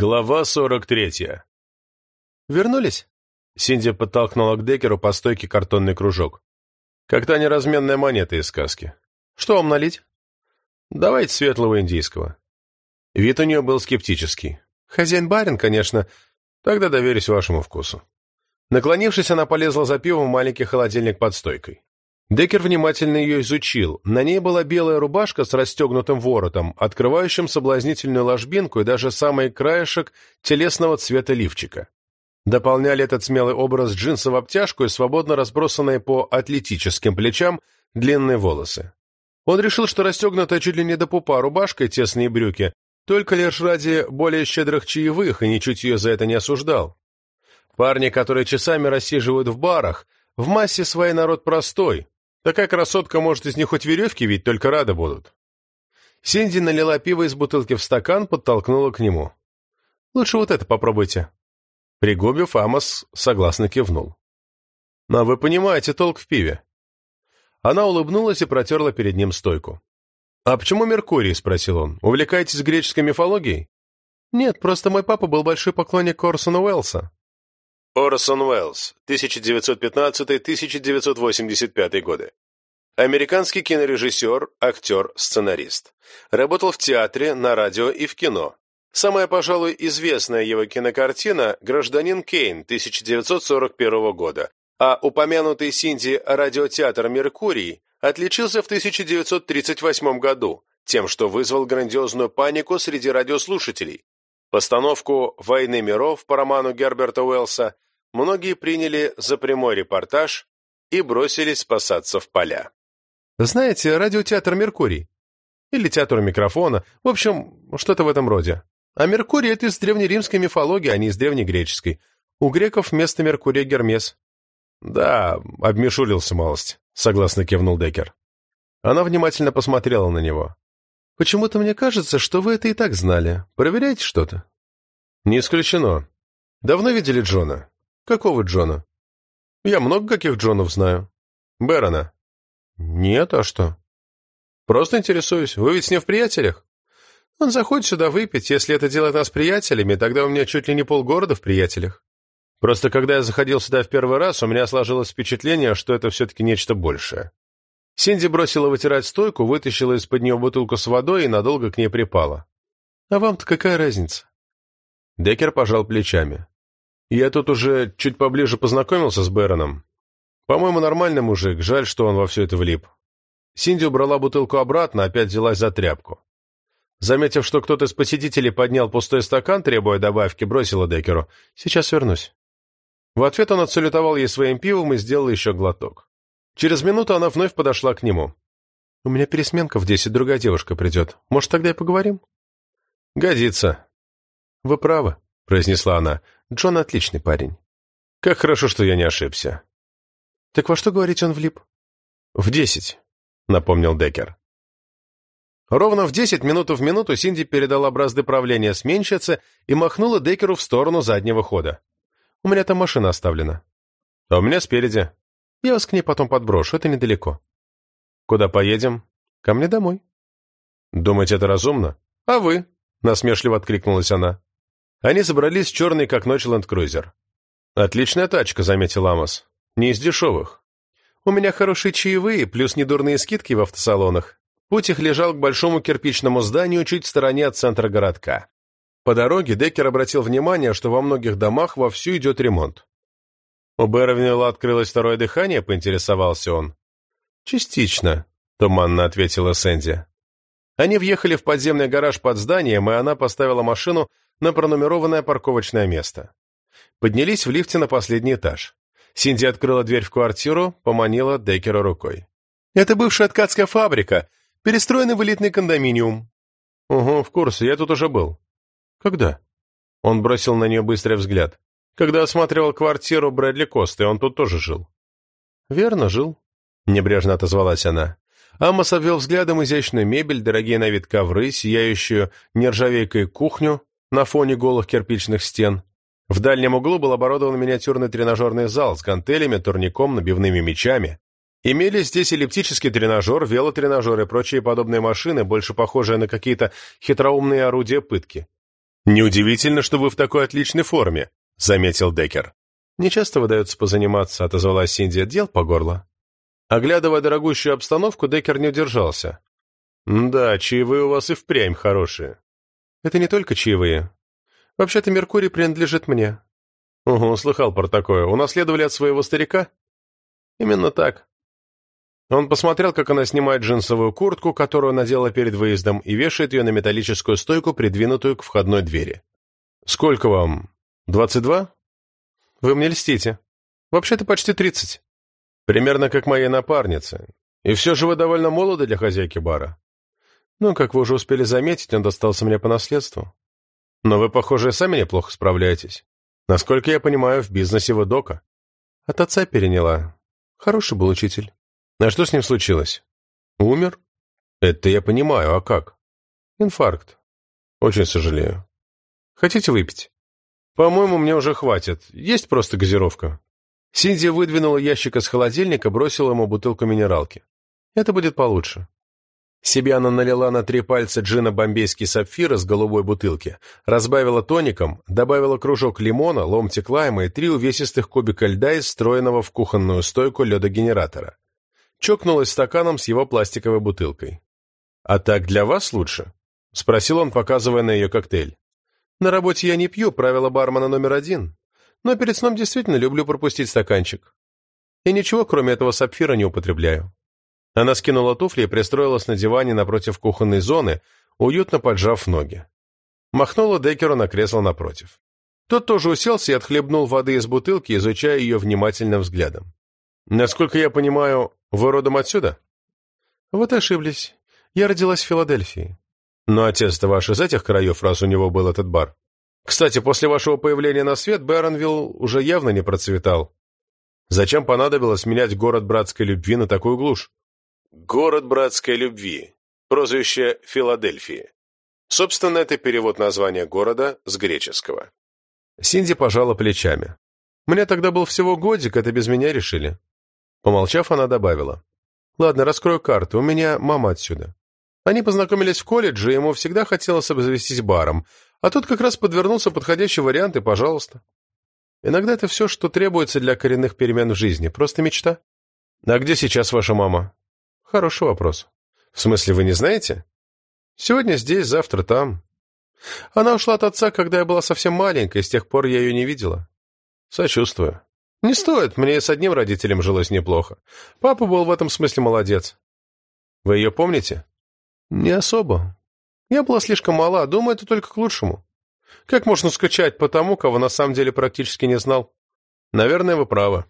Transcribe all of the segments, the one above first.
Глава 43. «Вернулись?» Синди подтолкнула к Декеру по стойке картонный кружок. Как та неразменная монета из сказки. «Что вам налить?» «Давайте светлого индийского». Вид у нее был скептический. «Хозяин-барин, конечно. Тогда доверюсь вашему вкусу». Наклонившись, она полезла за пивом в маленький холодильник под стойкой. Деккер внимательно ее изучил. На ней была белая рубашка с расстегнутым воротом, открывающим соблазнительную ложбинку и даже самый краешек телесного цвета лифчика. Дополняли этот смелый образ джинсы в обтяжку и свободно разбросанные по атлетическим плечам длинные волосы. Он решил, что расстегнутая чуть ли не до пупа рубашка и тесные брюки только лишь ради более щедрых чаевых и ничуть ее за это не осуждал. Парни, которые часами рассиживают в барах, в массе своей народ простой, Такая красотка может из них хоть веревки ведь только рады будут. Синди налила пиво из бутылки в стакан, подтолкнула к нему. «Лучше вот это попробуйте». Пригубив, Амос согласно кивнул. «Но вы понимаете толк в пиве». Она улыбнулась и протерла перед ним стойку. «А почему Меркурий?» — спросил он. «Увлекаетесь греческой мифологией?» «Нет, просто мой папа был большой поклонник Орсона Уэллса». Орсон Уэллс, 1915-1985 годы. Американский кинорежиссер, актер, сценарист. Работал в театре, на радио и в кино. Самая, пожалуй, известная его кинокартина «Гражданин Кейн» 1941 года, а упомянутый Синди радиотеатр «Меркурий» отличился в 1938 году тем, что вызвал грандиозную панику среди радиослушателей, Постановку «Войны миров» по роману Герберта Уэллса многие приняли за прямой репортаж и бросились спасаться в поля. Знаете, радиотеатр «Меркурий» или театр микрофона, в общем, что-то в этом роде. А Меркурий — это из древнеримской мифологии, а не из древнегреческой. У греков вместо Меркурия Гермес. Да, обмешулился малость, согласно кивнул Деккер. Она внимательно посмотрела на него. Почему-то мне кажется, что вы это и так знали. Проверяете что-то? Не исключено. Давно видели Джона? Какого Джона? Я много каких Джонов знаю. Бэрона. Нет, а что? Просто интересуюсь. Вы ведь с ним в приятелях? Он заходит сюда выпить. Если это делает нас приятелями, тогда у меня чуть ли не полгорода в приятелях. Просто когда я заходил сюда в первый раз, у меня сложилось впечатление, что это все-таки нечто большее. Синди бросила вытирать стойку, вытащила из-под нее бутылку с водой и надолго к ней припала. «А вам-то какая разница?» Деккер пожал плечами. «Я тут уже чуть поближе познакомился с Бэроном. По-моему, нормальный мужик, жаль, что он во все это влип». Синди убрала бутылку обратно, опять взялась за тряпку. Заметив, что кто-то из посетителей поднял пустой стакан, требуя добавки, бросила Деккеру. «Сейчас вернусь». В ответ он отсалютовал ей своим пивом и сделал еще глоток. Через минуту она вновь подошла к нему. «У меня пересменка в десять, другая девушка придет. Может, тогда и поговорим?» «Годится». «Вы правы», — произнесла она. «Джон отличный парень». «Как хорошо, что я не ошибся». «Так во что, говорить, он влип?» «В десять», — напомнил Деккер. Ровно в десять минуту в минуту Синди передала бразды правления сменщице и махнула Деккеру в сторону заднего хода. «У меня там машина оставлена». «А у меня спереди». Я вас к ней потом подброшу, это недалеко. Куда поедем? Ко мне домой. Думаете, это разумно? А вы? Насмешливо откликнулась она. Они забрались в черный, как ночь, ленд-крузер. «Отличная тачка», — заметил Амос. «Не из дешевых. У меня хорошие чаевые, плюс недурные скидки в автосалонах». Путь их лежал к большому кирпичному зданию чуть в стороне от центра городка. По дороге Деккер обратил внимание, что во многих домах вовсю идет ремонт. «У Беровнила открылось второе дыхание?» — поинтересовался он. «Частично», — туманно ответила Сэнди. Они въехали в подземный гараж под зданием, и она поставила машину на пронумерованное парковочное место. Поднялись в лифте на последний этаж. Синди открыла дверь в квартиру, поманила Деккера рукой. «Это бывшая ткацкая фабрика, перестроенный в элитный кондоминиум». «Угу, в курсе, я тут уже был». «Когда?» Он бросил на нее быстрый взгляд. Когда осматривал квартиру Брэдли Косты, он тут тоже жил. «Верно, жил», — небрежно отозвалась она. Амос обвел взглядом изящную мебель, дорогие на вид ковры, сияющую нержавейкой кухню на фоне голых кирпичных стен. В дальнем углу был оборудован миниатюрный тренажерный зал с гантелями, турником, набивными мечами. Имелись здесь эллиптический тренажер, велотренажер и прочие подобные машины, больше похожие на какие-то хитроумные орудия пытки. «Неудивительно, что вы в такой отличной форме», — заметил Деккер. «Не часто выдается позаниматься», — отозвалась Синди. «Дел по горло». Оглядывая дорогущую обстановку, Деккер не удержался. «Да, чаевые у вас и впрямь хорошие». «Это не только чаевые. Вообще-то Меркурий принадлежит мне». «Угу, слыхал про такое. Унаследовали от своего старика?» «Именно так». Он посмотрел, как она снимает джинсовую куртку, которую надела перед выездом, и вешает ее на металлическую стойку, придвинутую к входной двери. «Сколько вам? Двадцать два?» «Вы мне льстите. Вообще-то почти тридцать». «Примерно как моей напарнице. И все же вы довольно молоды для хозяйки бара». «Ну, как вы уже успели заметить, он достался мне по наследству». «Но вы, похоже, сами неплохо справляетесь. Насколько я понимаю, в бизнесе вы дока». «От отца переняла. Хороший был учитель». А что с ним случилось? Умер? Это я понимаю, а как? Инфаркт. Очень сожалею. Хотите выпить? По-моему, мне уже хватит. Есть просто газировка. Синди выдвинула ящик из холодильника, бросила ему бутылку минералки. Это будет получше. Себе она налила на три пальца джина бомбейский сапфир из голубой бутылки, разбавила тоником, добавила кружок лимона, ломтик лайма и три увесистых кубика льда из встроенного в кухонную стойку ледогенератора чокнулась стаканом с его пластиковой бутылкой. «А так для вас лучше?» — спросил он, показывая на ее коктейль. «На работе я не пью, правило бармена номер один, но перед сном действительно люблю пропустить стаканчик. И ничего, кроме этого сапфира, не употребляю». Она скинула туфли и пристроилась на диване напротив кухонной зоны, уютно поджав ноги. Махнула Деккеру на кресло напротив. Тот тоже уселся и отхлебнул воды из бутылки, изучая ее внимательным взглядом. «Насколько я понимаю, вы родом отсюда?» «Вот ошиблись. Я родилась в Филадельфии». «Но отец-то ваш из этих краев, раз у него был этот бар. Кстати, после вашего появления на свет Бэронвилл уже явно не процветал. Зачем понадобилось менять город братской любви на такую глушь?» «Город братской любви. Прозвище Филадельфии. Собственно, это перевод названия города с греческого». Синди пожала плечами. «Мне тогда был всего годик, это без меня решили. Помолчав, она добавила. «Ладно, раскрою карту. У меня мама отсюда». Они познакомились в колледже, ему всегда хотелось обзавестись баром, а тут как раз подвернулся подходящий вариант, и пожалуйста. Иногда это все, что требуется для коренных перемен в жизни. Просто мечта. А где сейчас ваша мама? Хороший вопрос. В смысле, вы не знаете? Сегодня здесь, завтра там. Она ушла от отца, когда я была совсем маленькой, с тех пор я ее не видела. Сочувствую. «Не стоит, мне с одним родителем жилось неплохо. Папа был в этом смысле молодец». «Вы ее помните?» «Не особо. Я была слишком мала, думаю, это только к лучшему. Как можно скучать по тому, кого на самом деле практически не знал?» «Наверное, вы правы».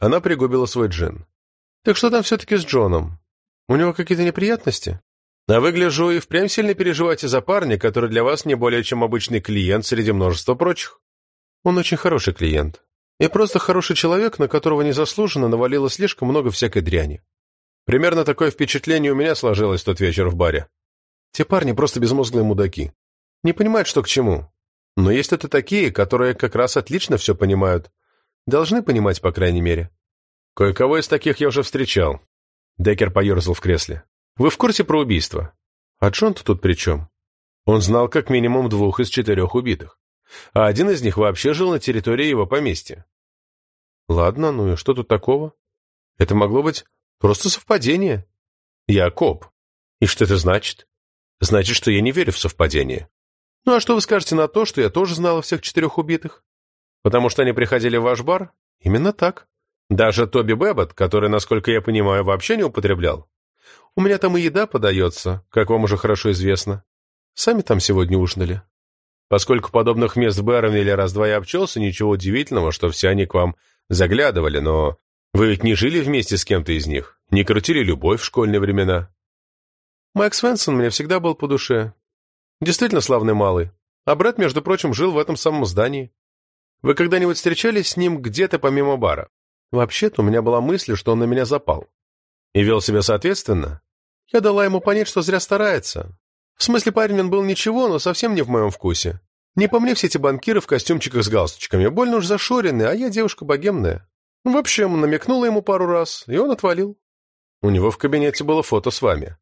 Она пригубила свой джин. «Так что там все-таки с Джоном? У него какие-то неприятности?» «А вы, гляжу, и впрямь сильно переживаете за парня, который для вас не более чем обычный клиент среди множества прочих». «Он очень хороший клиент. И просто хороший человек, на которого незаслуженно навалило слишком много всякой дряни. Примерно такое впечатление у меня сложилось тот вечер в баре. Те парни просто безмозглые мудаки. Не понимают, что к чему. Но есть это такие, которые как раз отлично все понимают. Должны понимать, по крайней мере. Кое-кого из таких я уже встречал. Деккер поерзал в кресле. Вы в курсе про убийство? А Джон-то тут при чем? Он знал как минимум двух из четырех убитых а один из них вообще жил на территории его поместья. Ладно, ну и что тут такого? Это могло быть просто совпадение. Я коп. И что это значит? Значит, что я не верю в совпадение. Ну а что вы скажете на то, что я тоже знала всех четырех убитых? Потому что они приходили в ваш бар? Именно так. Даже Тоби Бэббот, который, насколько я понимаю, вообще не употреблял? У меня там и еда подается, как вам уже хорошо известно. Сами там сегодня ужинали. Поскольку подобных мест в Бернвилле раз-два я обчелся, ничего удивительного, что все они к вам заглядывали, но вы ведь не жили вместе с кем-то из них, не крутили любовь в школьные времена. Майк Свенсон мне всегда был по душе. Действительно славный малый. А Брэд, между прочим, жил в этом самом здании. Вы когда-нибудь встречались с ним где-то помимо бара? Вообще-то у меня была мысль, что он на меня запал. И вел себя соответственно? Я дала ему понять, что зря старается. В смысле, парень он был ничего, но совсем не в моем вкусе. Не по мне все эти банкиры в костюмчиках с галстучками, больно уж зашоренные, а я девушка богемная. В общем, намекнула ему пару раз, и он отвалил. У него в кабинете было фото с вами.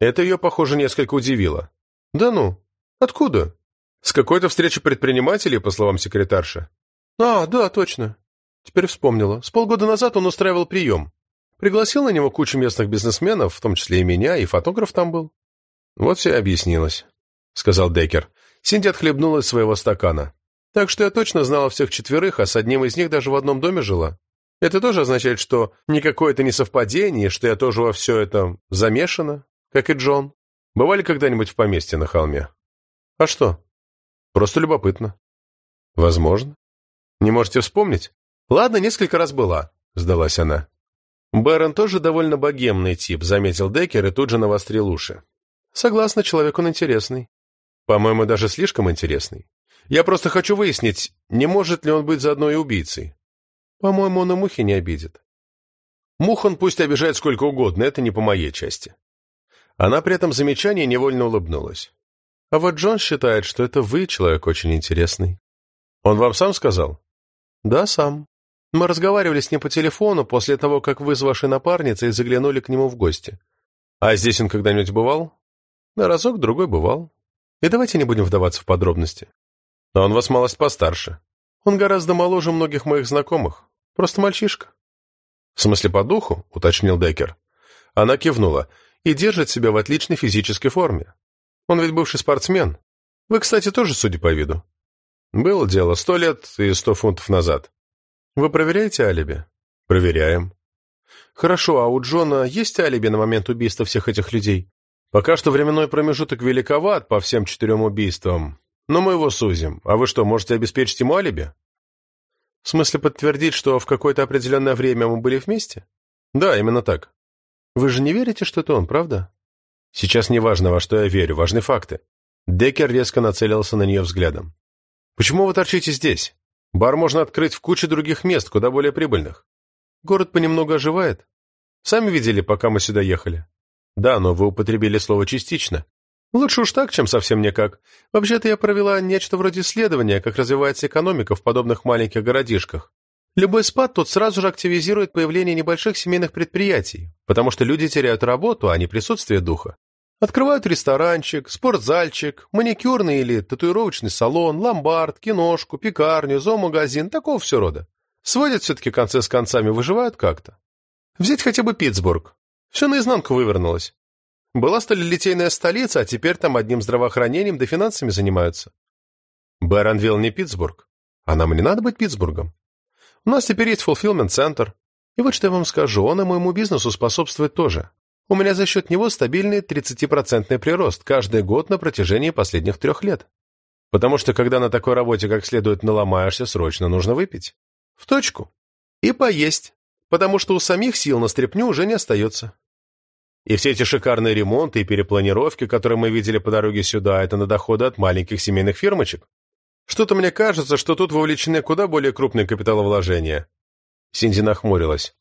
Это ее, похоже, несколько удивило. Да ну? Откуда? С какой-то встречи предпринимателей, по словам секретарши. А, да, точно. Теперь вспомнила. С полгода назад он устраивал прием. Пригласил на него кучу местных бизнесменов, в том числе и меня, и фотограф там был. Вот все объяснилось, — сказал Деккер. Синди отхлебнула из своего стакана. Так что я точно знала всех четверых, а с одним из них даже в одном доме жила. Это тоже означает, что никакое это не совпадение, что я тоже во все это замешана, как и Джон. Бывали когда-нибудь в поместье на холме? А что? Просто любопытно. Возможно. Не можете вспомнить? Ладно, несколько раз была, сдалась она. Бэрон тоже довольно богемный тип, заметил Деккер и тут же навострил уши. Согласна, человек он интересный. По-моему, даже слишком интересный. Я просто хочу выяснить, не может ли он быть заодно и убийцей. По-моему, он и мухи не обидит. Мух он пусть обижает сколько угодно, это не по моей части. Она при этом замечании невольно улыбнулась. А вот Джон считает, что это вы человек очень интересный. Он вам сам сказал? Да, сам. Мы разговаривали с ним по телефону после того, как вы с вашей напарницей заглянули к нему в гости. А здесь он когда-нибудь бывал? На разок-другой бывал. И давайте не будем вдаваться в подробности. Но он вас малость постарше. Он гораздо моложе многих моих знакомых. Просто мальчишка. В смысле, по духу? уточнил Деккер. Она кивнула. И держит себя в отличной физической форме. Он ведь бывший спортсмен. Вы, кстати, тоже, судя по виду. Было дело сто лет и сто фунтов назад. Вы проверяете алиби? Проверяем. Хорошо, а у Джона есть алиби на момент убийства всех этих людей? Пока что временной промежуток великоват по всем четырем убийствам, но мы его сузим. А вы что, можете обеспечить ему алиби? В смысле подтвердить, что в какое-то определенное время мы были вместе? Да, именно так. Вы же не верите, что это он, правда? Сейчас не важно, во что я верю, важны факты. Деккер резко нацелился на нее взглядом. Почему вы торчите здесь? Бар можно открыть в куче других мест, куда более прибыльных. Город понемногу оживает. Сами видели, пока мы сюда ехали. Да, но вы употребили слово «частично». Лучше уж так, чем совсем никак. Вообще-то я провела нечто вроде исследования, как развивается экономика в подобных маленьких городишках. Любой спад тут сразу же активизирует появление небольших семейных предприятий, потому что люди теряют работу, а не присутствие духа. Открывают ресторанчик, спортзальчик, маникюрный или татуировочный салон, ломбард, киношку, пекарню, зоомагазин, такого все рода. Сводят все-таки концы с концами, выживают как-то. Взять хотя бы Питтсбург. Все наизнанку вывернулось. Была сталелитейная столица, а теперь там одним здравоохранением да финансами занимаются. Бэронвилл не Питтсбург. А нам не надо быть Питтсбургом. У нас теперь есть фулфилмент-центр. И вот что я вам скажу, он и моему бизнесу способствует тоже. У меня за счет него стабильный 30% прирост каждый год на протяжении последних трех лет. Потому что когда на такой работе как следует наломаешься, срочно нужно выпить. В точку. И поесть. Потому что у самих сил на стряпню уже не остается. И все эти шикарные ремонты и перепланировки, которые мы видели по дороге сюда, это на доходы от маленьких семейных фирмочек? Что-то мне кажется, что тут вовлечены куда более крупные капиталовложения. Синди нахмурилась.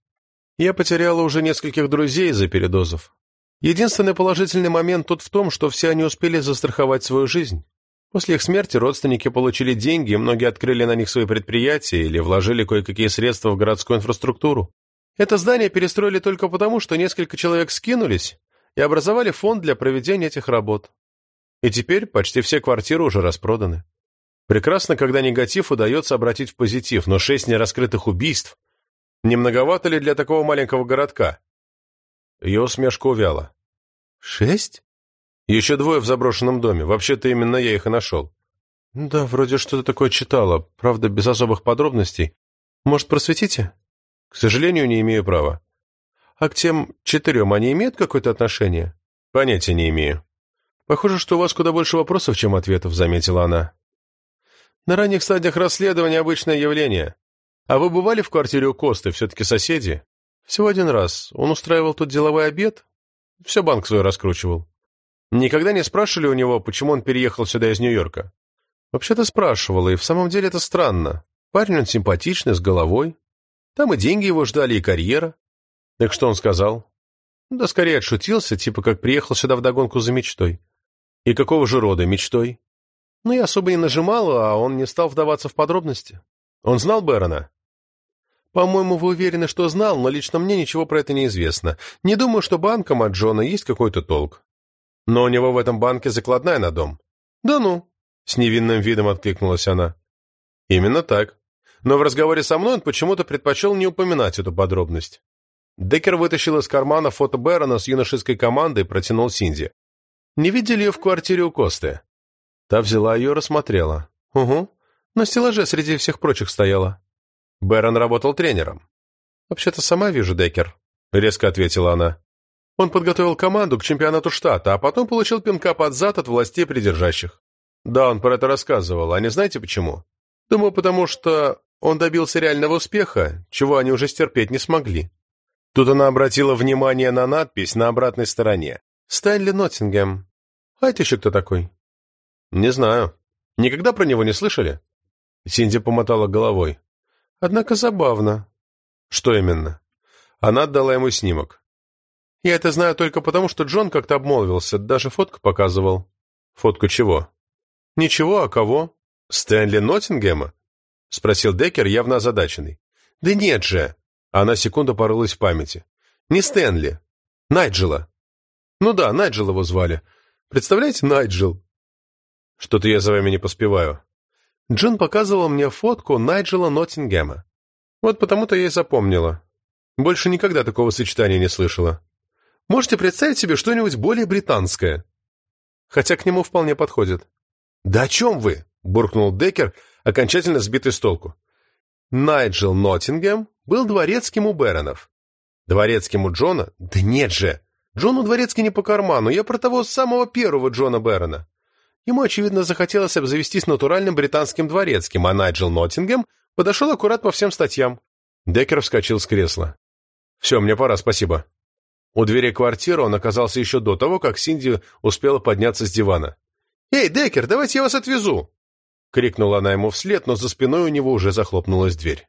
Я потеряла уже нескольких друзей из-за передозов. Единственный положительный момент тут в том, что все они успели застраховать свою жизнь. После их смерти родственники получили деньги, и многие открыли на них свои предприятия или вложили кое-какие средства в городскую инфраструктуру. Это здание перестроили только потому, что несколько человек скинулись и образовали фонд для проведения этих работ. И теперь почти все квартиры уже распроданы. Прекрасно, когда негатив удается обратить в позитив, но шесть нераскрытых убийств. Не многовато ли для такого маленького городка? Ее усмешка увяла. Шесть? Еще двое в заброшенном доме. Вообще-то именно я их и нашел. Да, вроде что-то такое читала, правда, без особых подробностей. Может, просветите? К сожалению, не имею права. А к тем четырем они имеют какое-то отношение? Понятия не имею. Похоже, что у вас куда больше вопросов, чем ответов, заметила она. На ранних стадиях расследования обычное явление. А вы бывали в квартире у Косты, все-таки соседи? Всего один раз. Он устраивал тут деловой обед. Все банк свой раскручивал. Никогда не спрашивали у него, почему он переехал сюда из Нью-Йорка? Вообще-то спрашивала, и в самом деле это странно. Парень он симпатичный, с головой. Там и деньги его ждали, и карьера. Так что он сказал? Да скорее отшутился, типа как приехал сюда вдогонку за мечтой. И какого же рода мечтой? Ну, я особо не нажимала, а он не стал вдаваться в подробности. Он знал Бэрона? По-моему, вы уверены, что знал, но лично мне ничего про это не известно. Не думаю, что банком от Джона есть какой-то толк. Но у него в этом банке закладная на дом. Да ну. С невинным видом откликнулась она. Именно так. Но в разговоре со мной он почему-то предпочел не упоминать эту подробность. Деккер вытащил из кармана фото Бэрона с юношеской командой и протянул Синди. «Не видели ее в квартире у Косты?» Та взяла ее и рассмотрела. «Угу. На стеллаже среди всех прочих стояла». Бэрон работал тренером. «Вообще-то сама вижу, Деккер», — резко ответила она. Он подготовил команду к чемпионату штата, а потом получил пинка под зад от властей придержащих. Да, он про это рассказывал, а не знаете почему? Думаю, потому что он добился реального успеха, чего они уже стерпеть не смогли. Тут она обратила внимание на надпись на обратной стороне. «Стэнли Ноттингем. А это еще кто такой?» «Не знаю. Никогда про него не слышали?» Синди помотала головой. «Однако забавно». «Что именно?» Она отдала ему снимок. «Я это знаю только потому, что Джон как-то обмолвился, даже фотку показывал». «Фотку чего?» «Ничего, а кого?» «Стэнли Ноттингема?» — спросил Деккер, явно озадаченный. «Да нет же!» Она секунду порылась в памяти. «Не Стэнли. Найджела». «Ну да, Найджел его звали. Представляете, Найджел?» «Что-то я за вами не поспеваю». Джон показывал мне фотку Найджела Ноттингема. Вот потому-то я и запомнила. Больше никогда такого сочетания не слышала. Можете представить себе что-нибудь более британское? Хотя к нему вполне подходит. «Да о чем вы?» — буркнул Деккер, окончательно сбитый с толку. Найджел Ноттингем был дворецким у Беронов. Дворецким у Джона? Да нет же! Джону дворецкий не по карману, я про того самого первого Джона Берона. Ему, очевидно, захотелось обзавестись натуральным британским дворецким, а Найджел Ноттингем подошел аккурат по всем статьям. Деккер вскочил с кресла. «Все, мне пора, спасибо». У двери квартиры он оказался еще до того, как Синди успела подняться с дивана. «Эй, Деккер, давайте я вас отвезу!» Крикнула она ему вслед, но за спиной у него уже захлопнулась дверь.